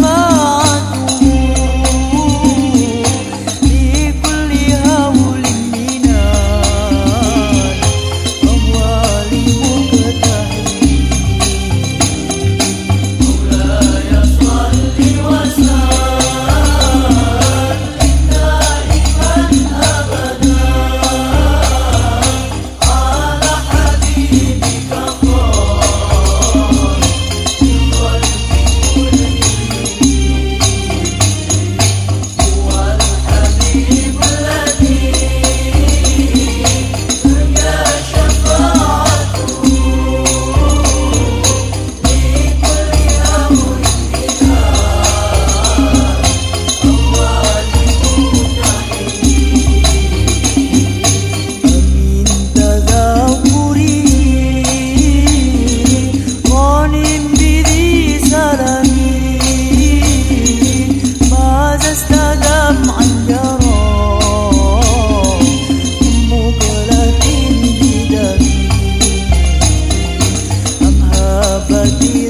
far abadi